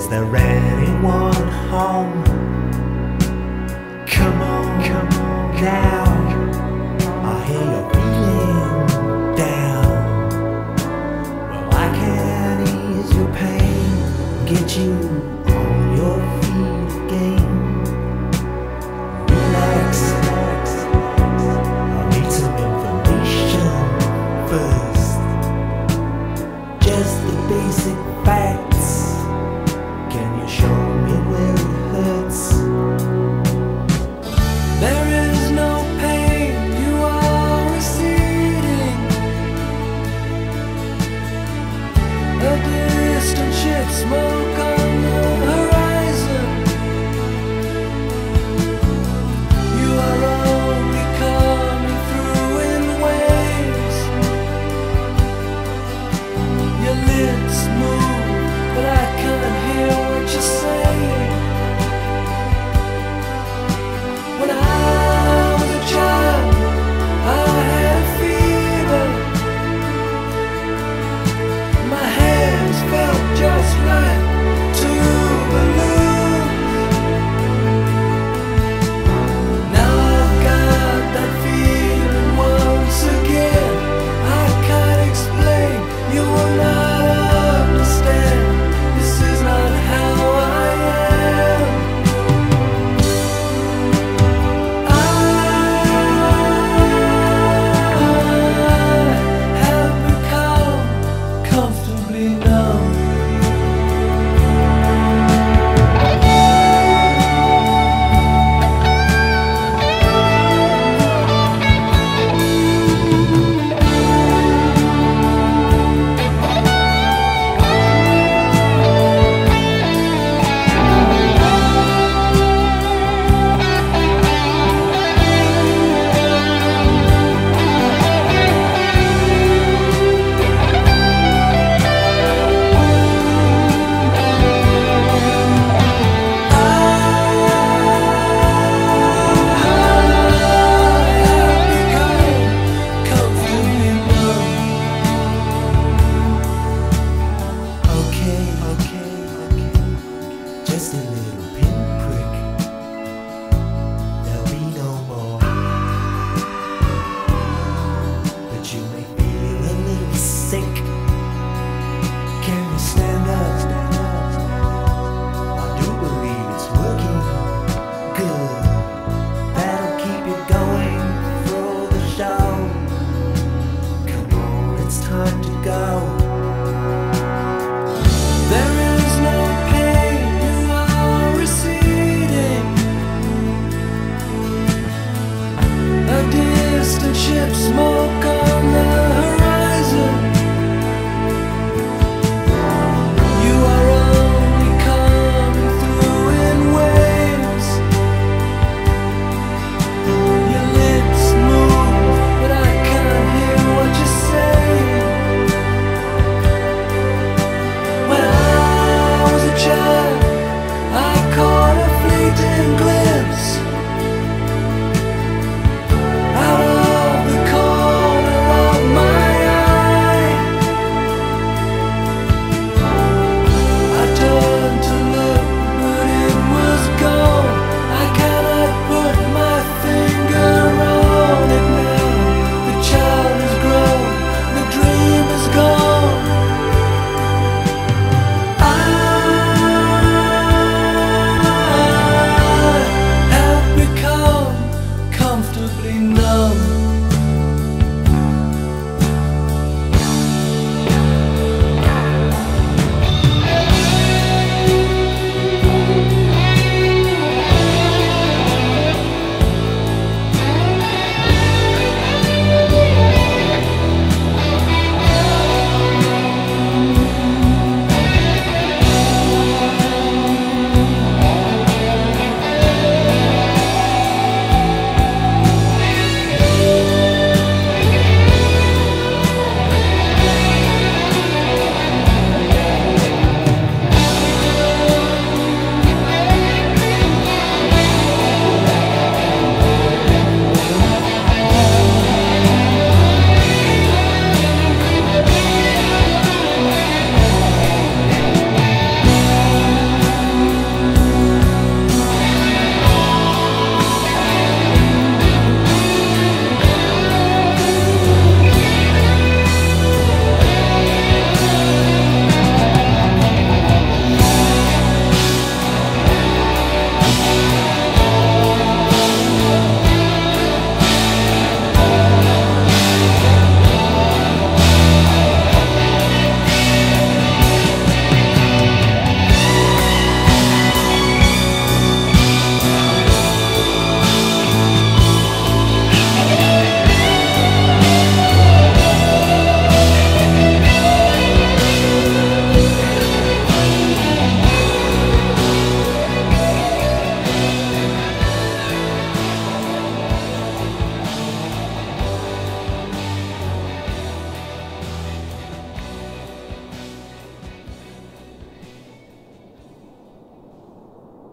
Is there anyone home? Come on, come on down. I hear you're feeling down. Well, I can ease your pain, get you